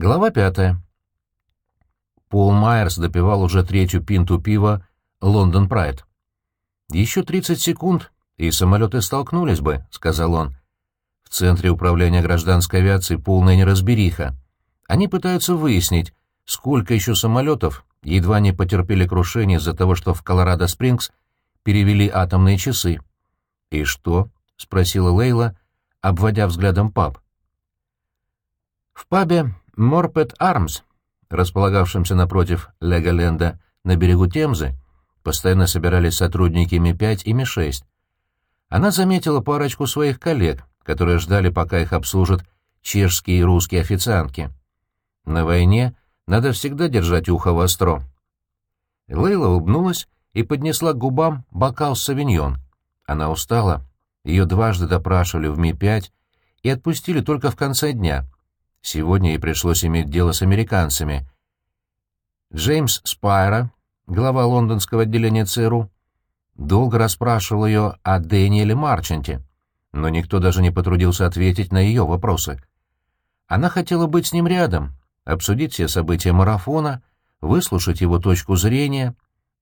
Глава пятая. Пол Майерс допивал уже третью пинту пива «Лондон Прайд». «Еще тридцать секунд, и самолеты столкнулись бы», — сказал он. «В Центре управления гражданской авиации полная неразбериха. Они пытаются выяснить, сколько еще самолетов едва не потерпели крушение из-за того, что в Колорадо-Спрингс перевели атомные часы». «И что?» — спросила Лейла, обводя взглядом паб. В пабе «Морпет Армс», располагавшемся напротив Леголенда на берегу Темзы, постоянно собирались сотрудники Ми-5 и Ми-6. Она заметила парочку своих коллег, которые ждали, пока их обслужат чешские и русские официантки. На войне надо всегда держать ухо востро. Лейла улыбнулась и поднесла к губам бокал с савиньон. Она устала. Ее дважды допрашивали в Ми-5 и отпустили только в конце дня. Сегодня ей пришлось иметь дело с американцами. Джеймс Спайра, глава лондонского отделения ЦРУ, долго расспрашивал ее о Дэниеле Марчанте, но никто даже не потрудился ответить на ее вопросы. Она хотела быть с ним рядом, обсудить все события марафона, выслушать его точку зрения,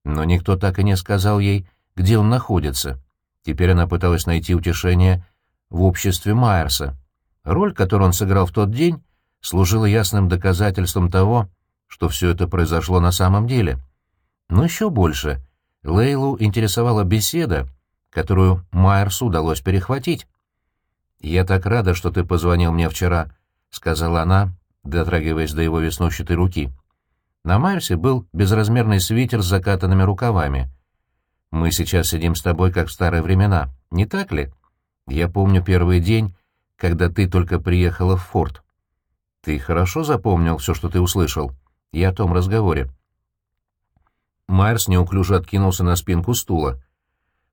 но никто так и не сказал ей, где он находится. Теперь она пыталась найти утешение в обществе Майерса. Роль, которую он сыграл в тот день, служила ясным доказательством того, что все это произошло на самом деле. Но еще больше Лейлу интересовала беседа, которую Майерсу удалось перехватить. «Я так рада, что ты позвонил мне вчера», — сказала она, дотрагиваясь до его веснущатой руки. На Майерсе был безразмерный свитер с закатанными рукавами. «Мы сейчас сидим с тобой, как в старые времена, не так ли? Я помню первый день, когда ты только приехала в форт. Ты хорошо запомнил все, что ты услышал? Я о том разговоре. Майерс неуклюже откинулся на спинку стула.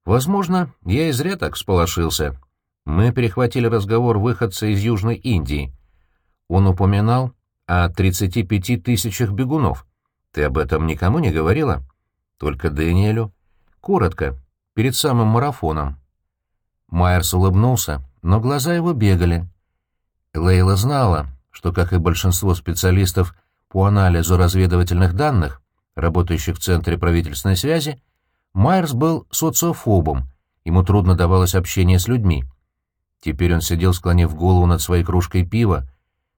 Возможно, я и зря так сполошился. Мы перехватили разговор выходца из Южной Индии. Он упоминал о 35 тысячах бегунов. Ты об этом никому не говорила? Только Дэниелю. Коротко, перед самым марафоном. Майерс улыбнулся, но глаза его бегали. Лейла знала, что, как и большинство специалистов по анализу разведывательных данных, работающих в Центре правительственной связи, Майерс был социофобом, ему трудно давалось общение с людьми. Теперь он сидел, склонив голову над своей кружкой пива,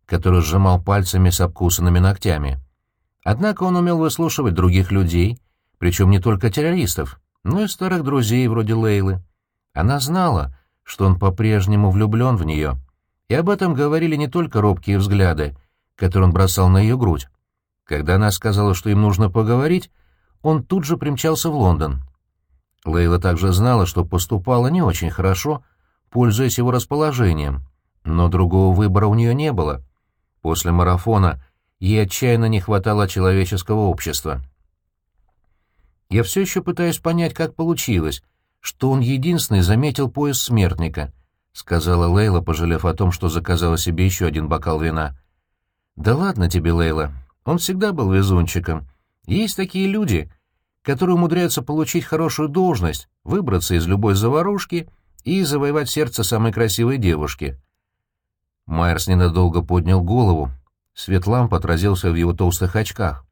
которую сжимал пальцами с обкусанными ногтями. Однако он умел выслушивать других людей, причем не только террористов, но и старых друзей вроде Лейлы. Она знала, что он по-прежнему влюблен в нее — и об этом говорили не только робкие взгляды, которые он бросал на ее грудь. Когда она сказала, что им нужно поговорить, он тут же примчался в Лондон. Лейла также знала, что поступала не очень хорошо, пользуясь его расположением, но другого выбора у нее не было. После марафона ей отчаянно не хватало человеческого общества. Я все еще пытаюсь понять, как получилось, что он единственный заметил пояс смертника —— сказала Лейла, пожалев о том, что заказала себе еще один бокал вина. «Да ладно тебе, Лейла. Он всегда был везунчиком. Есть такие люди, которые умудряются получить хорошую должность, выбраться из любой заварушки и завоевать сердце самой красивой девушки». Майерс ненадолго поднял голову. Свет ламп отразился в его толстых очках.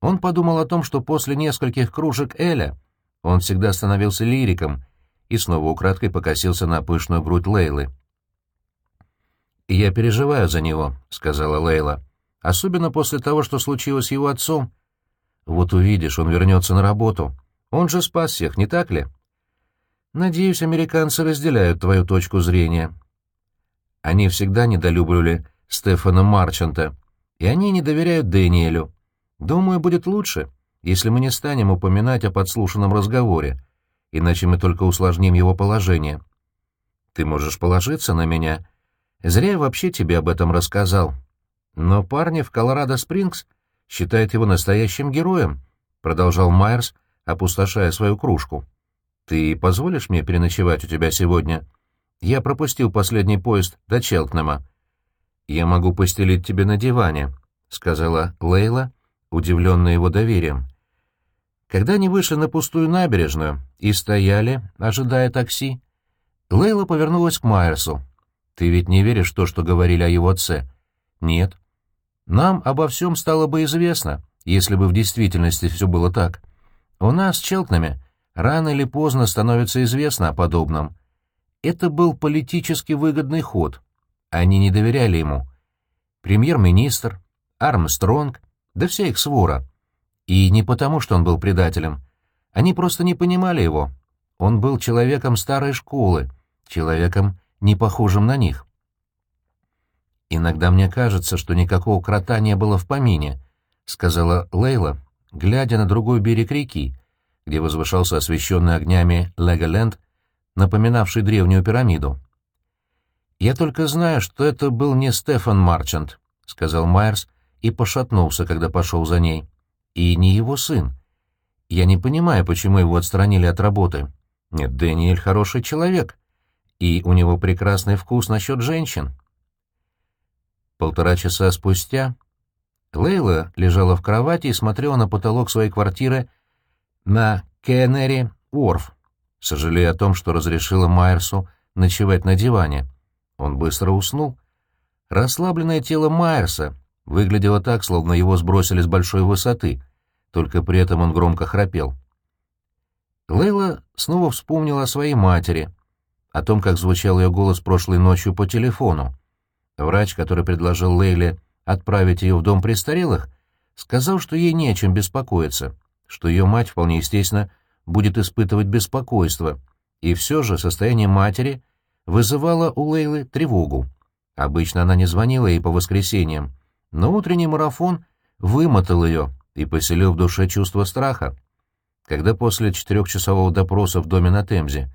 Он подумал о том, что после нескольких кружек Эля он всегда становился лириком — и снова украдкой покосился на пышную грудь Лейлы. «Я переживаю за него», — сказала Лейла. «Особенно после того, что случилось с его отцом. Вот увидишь, он вернется на работу. Он же спас всех, не так ли?» «Надеюсь, американцы разделяют твою точку зрения». Они всегда недолюбливали Стефана Марчанта, и они не доверяют Дэниелю. Думаю, будет лучше, если мы не станем упоминать о подслушанном разговоре, иначе мы только усложним его положение. Ты можешь положиться на меня. Зря я вообще тебе об этом рассказал. Но парни в Колорадо-Спрингс считают его настоящим героем, — продолжал Майерс, опустошая свою кружку. Ты позволишь мне переночевать у тебя сегодня? Я пропустил последний поезд до Челтнема. Я могу постелить тебе на диване, — сказала Лейла, удивленная его доверием. Когда они вышли на пустую набережную и стояли, ожидая такси, Лейла повернулась к Майерсу. «Ты ведь не веришь в то, что говорили о его отце?» «Нет». Нам обо всем стало бы известно, если бы в действительности все было так. У нас Челтнами рано или поздно становится известно о подобном. Это был политически выгодный ход. Они не доверяли ему. Премьер-министр, Армстронг, да вся их свора. И не потому, что он был предателем. Они просто не понимали его. Он был человеком старой школы, человеком, не похожим на них. «Иногда мне кажется, что никакого крота не было в помине», — сказала Лейла, глядя на другой берег реки, где возвышался освещенный огнями Леголенд, напоминавший древнюю пирамиду. «Я только знаю, что это был не Стефан Марчант», — сказал Майерс и пошатнулся, когда пошел за ней. «И не его сын. Я не понимаю, почему его отстранили от работы. Нет, Дэниэль хороший человек, и у него прекрасный вкус насчет женщин». Полтора часа спустя Лейла лежала в кровати и смотрела на потолок своей квартиры на Кеннери Уорф, сожалея о том, что разрешила Майерсу ночевать на диване. Он быстро уснул. Расслабленное тело Майерса выглядело так, словно его сбросили с большой высоты, только при этом он громко храпел. Лейла снова вспомнила о своей матери, о том, как звучал ее голос прошлой ночью по телефону. Врач, который предложил Лейле отправить ее в дом престарелых, сказал, что ей не о чем беспокоиться, что ее мать, вполне естественно, будет испытывать беспокойство, и все же состояние матери вызывало у Лейлы тревогу. Обычно она не звонила ей по воскресеньям, но утренний марафон вымотал ее и поселил в душе чувство страха. Когда после четырехчасового допроса в доме на Темзе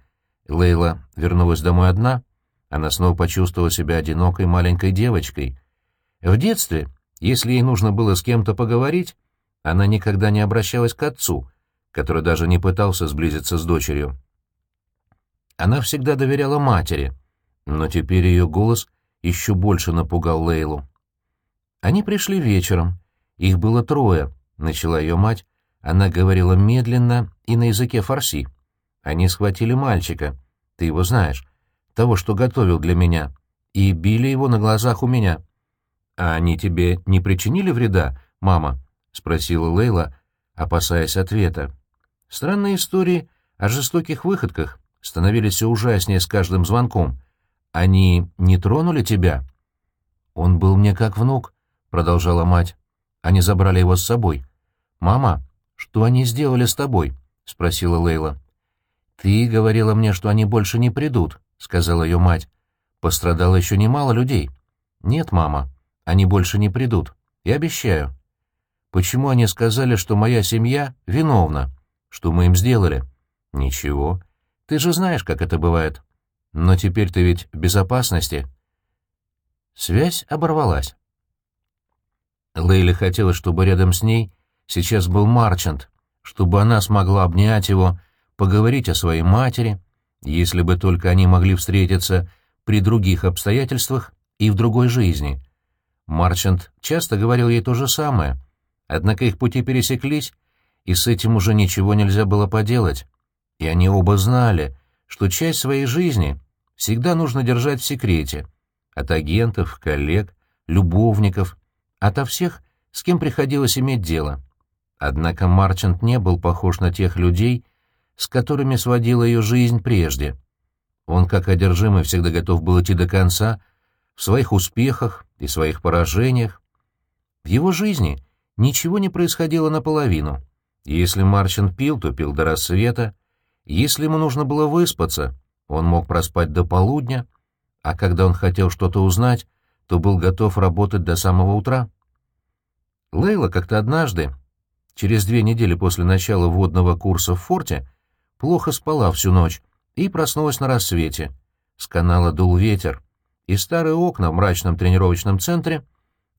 Лейла вернулась домой одна — она снова почувствовала себя одинокой маленькой девочкой. В детстве, если ей нужно было с кем-то поговорить, она никогда не обращалась к отцу, который даже не пытался сблизиться с дочерью. Она всегда доверяла матери, но теперь ее голос еще больше напугал Лейлу. Они пришли вечером. Их было трое, начала ее мать. Она говорила медленно и на языке фарси. Они схватили мальчика. Ты его знаешь того, что готовил для меня, и били его на глазах у меня. — А они тебе не причинили вреда, мама? — спросила Лейла, опасаясь ответа. Странные истории о жестоких выходках становились все ужаснее с каждым звонком. Они не тронули тебя? — Он был мне как внук, — продолжала мать. Они забрали его с собой. — Мама, что они сделали с тобой? — спросила Лейла. — Ты говорила мне, что они больше не придут, — сказала ее мать. «Пострадало еще немало людей». «Нет, мама, они больше не придут. Я обещаю». «Почему они сказали, что моя семья виновна? Что мы им сделали?» «Ничего. Ты же знаешь, как это бывает. Но теперь ты ведь в безопасности». Связь оборвалась. Лейли хотелось, чтобы рядом с ней сейчас был Марчант, чтобы она смогла обнять его, поговорить о своей матери, если бы только они могли встретиться при других обстоятельствах и в другой жизни. Марчант часто говорил ей то же самое, однако их пути пересеклись, и с этим уже ничего нельзя было поделать. И они оба знали, что часть своей жизни всегда нужно держать в секрете. От агентов, коллег, любовников, ото всех, с кем приходилось иметь дело. Однако Марчант не был похож на тех людей, с которыми сводила ее жизнь прежде. Он, как одержимый, всегда готов был идти до конца в своих успехах и своих поражениях. В его жизни ничего не происходило наполовину. Если Марчин пил, то пил до рассвета. Если ему нужно было выспаться, он мог проспать до полудня, а когда он хотел что-то узнать, то был готов работать до самого утра. Лейла как-то однажды, через две недели после начала водного курса в форте, плохо спала всю ночь и проснулась на рассвете. С канала дул ветер, и старые окна в мрачном тренировочном центре,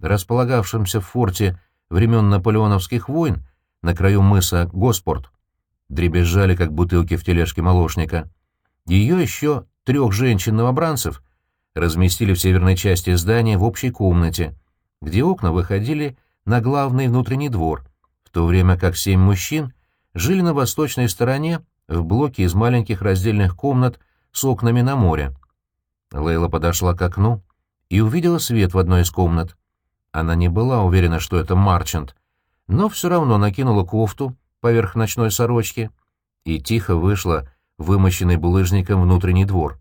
располагавшемся в форте времен наполеоновских войн на краю мыса Госпорт, дребезжали, как бутылки в тележке молочника. Ее еще трех женщин-новобранцев разместили в северной части здания в общей комнате, где окна выходили на главный внутренний двор, в то время как семь мужчин жили на восточной стороне в блоке из маленьких раздельных комнат с окнами на море. Лейла подошла к окну и увидела свет в одной из комнат. Она не была уверена, что это Марчант, но все равно накинула кофту поверх ночной сорочки и тихо вышла вымощенный булыжником внутренний двор.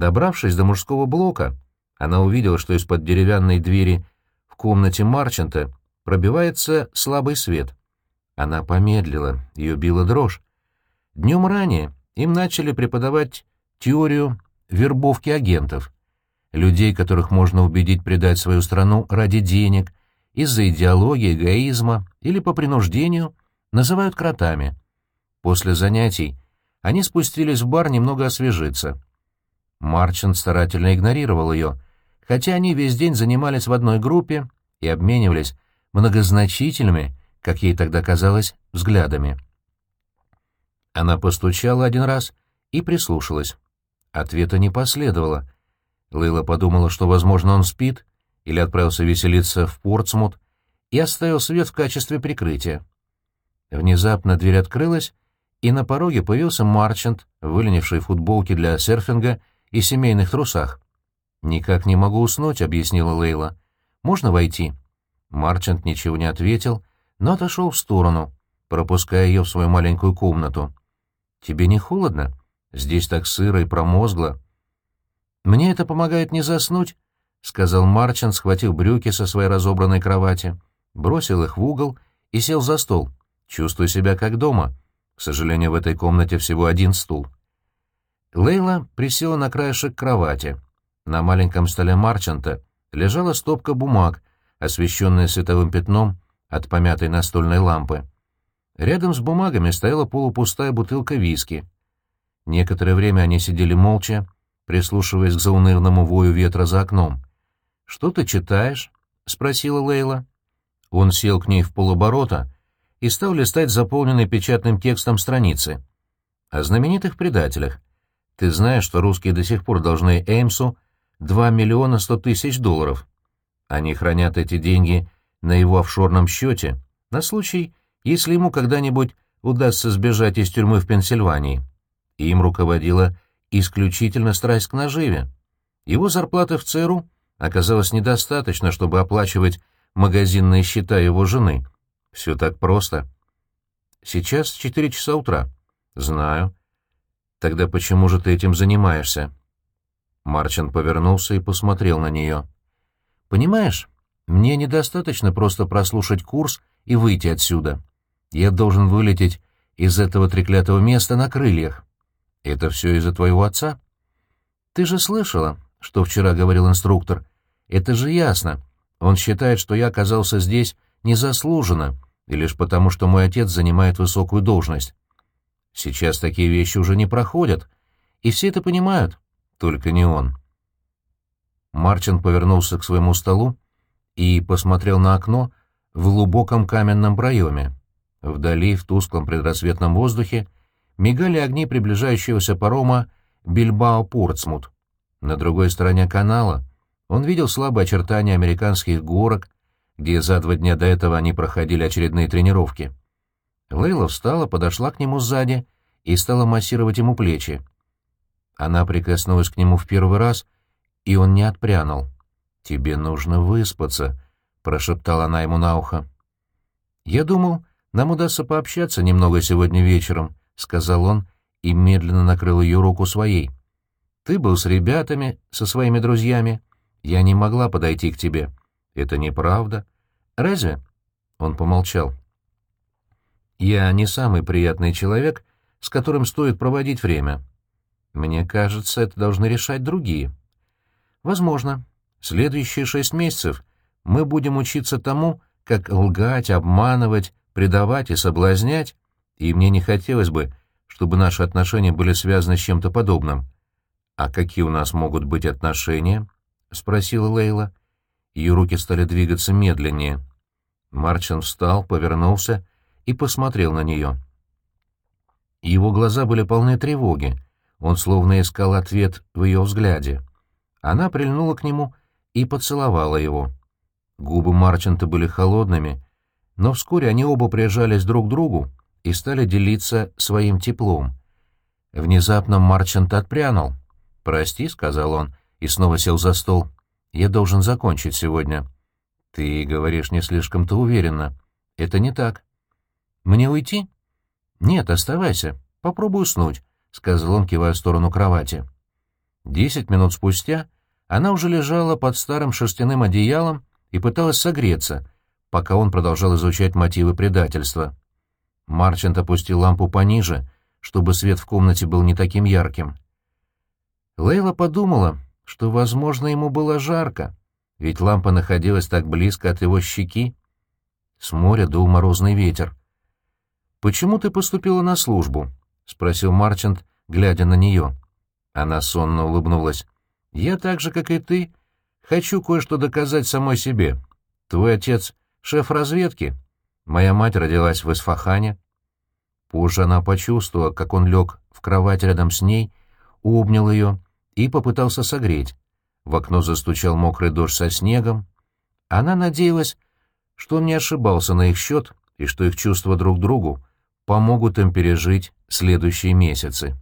Добравшись до мужского блока, она увидела, что из-под деревянной двери в комнате Марчанта пробивается слабый свет. Она помедлила, ее била дрожь. Днем ранее им начали преподавать теорию вербовки агентов, людей, которых можно убедить предать свою страну ради денег, из-за идеологии, эгоизма или по принуждению, называют кротами. После занятий они спустились в бар немного освежиться. Марчант старательно игнорировал ее, хотя они весь день занимались в одной группе и обменивались многозначительными, как ей тогда казалось, взглядами. Она постучала один раз и прислушалась. Ответа не последовало. Лейла подумала, что, возможно, он спит или отправился веселиться в Портсмут и оставил свет в качестве прикрытия. Внезапно дверь открылась, и на пороге появился Марчант, выленивший в футболке для серфинга и семейных трусах. «Никак не могу уснуть», — объяснила Лейла. «Можно войти?» Марчант ничего не ответил, но отошел в сторону, пропуская ее в свою маленькую комнату. «Тебе не холодно? Здесь так сыро и промозгло». «Мне это помогает не заснуть», — сказал Марчант, схватив брюки со своей разобранной кровати, бросил их в угол и сел за стол. «Чувствую себя как дома. К сожалению, в этой комнате всего один стул». Лейла присела на краешек кровати. На маленьком столе Марчанта лежала стопка бумаг, освещенная световым пятном от помятой настольной лампы. Рядом с бумагами стояла полупустая бутылка виски. Некоторое время они сидели молча, прислушиваясь к заунывному вою ветра за окном. «Что ты читаешь?» — спросила Лейла. Он сел к ней в полоборота и стал листать заполненные печатным текстом страницы. О знаменитых предателях — ты знаешь, что русские до сих пор должны Эймсу 2 миллиона 100 тысяч долларов. Они хранят эти деньги на его офшорном счете на случай, если ему когда-нибудь удастся сбежать из тюрьмы в Пенсильвании. Им руководила исключительно страсть к наживе. Его зарплаты в ЦРУ оказалось недостаточно, чтобы оплачивать магазинные счета его жены. Все так просто. Сейчас четыре часа утра. Знаю. Тогда почему же ты этим занимаешься? Марчин повернулся и посмотрел на нее. Понимаешь, мне недостаточно просто прослушать курс и выйти отсюда. Я должен вылететь из этого треклятого места на крыльях. Это все из-за твоего отца? Ты же слышала, что вчера говорил инструктор. Это же ясно. Он считает, что я оказался здесь незаслуженно, и лишь потому, что мой отец занимает высокую должность. Сейчас такие вещи уже не проходят, и все это понимают, только не он. Марчин повернулся к своему столу и посмотрел на окно в глубоком каменном проеме. Вдали, в тусклом предрассветном воздухе, мигали огни приближающегося парома Бильбао-Портсмут. На другой стороне канала он видел слабые очертания американских горок, где за два дня до этого они проходили очередные тренировки. Лейла встала, подошла к нему сзади и стала массировать ему плечи. Она прикоснулась к нему в первый раз, и он не отпрянул. «Тебе нужно выспаться», — прошептала она ему на ухо. «Я думал, нам удастся пообщаться немного сегодня вечером», — сказал он и медленно накрыл ее руку своей. «Ты был с ребятами, со своими друзьями. Я не могла подойти к тебе. Это неправда. Разве?» Он помолчал. Я не самый приятный человек, с которым стоит проводить время. Мне кажется, это должны решать другие. Возможно. Следующие шесть месяцев мы будем учиться тому, как лгать, обманывать, предавать и соблазнять, и мне не хотелось бы, чтобы наши отношения были связаны с чем-то подобным. «А какие у нас могут быть отношения?» — спросила Лейла. Ее руки стали двигаться медленнее. Марчин встал, повернулся и посмотрел на нее. Его глаза были полны тревоги, он словно искал ответ в ее взгляде. Она прильнула к нему и поцеловала его. Губы Марчанта были холодными, но вскоре они оба прижались друг к другу и стали делиться своим теплом. Внезапно Марчант отпрянул. «Прости», — сказал он, и снова сел за стол. «Я должен закончить сегодня. «Ты говоришь не слишком-то уверенно. Это не так». «Мне уйти?» «Нет, оставайся. Попробуй уснуть», — сказал он, кивая в сторону кровати. Десять минут спустя она уже лежала под старым шерстяным одеялом и пыталась согреться, пока он продолжал изучать мотивы предательства. Марчант опустил лампу пониже, чтобы свет в комнате был не таким ярким. Лейла подумала, что, возможно, ему было жарко, ведь лампа находилась так близко от его щеки. С моря дул морозный ветер. «Почему ты поступила на службу?» — спросил Марчант, глядя на нее. Она сонно улыбнулась. «Я так же, как и ты, хочу кое-что доказать самой себе. Твой отец — шеф разведки. Моя мать родилась в Исфахане». Позже она почувствовала, как он лег в кровать рядом с ней, обнял ее и попытался согреть. В окно застучал мокрый дождь со снегом. Она надеялась, что он не ошибался на их счет и что их чувства друг к другу помогут им пережить следующие месяцы.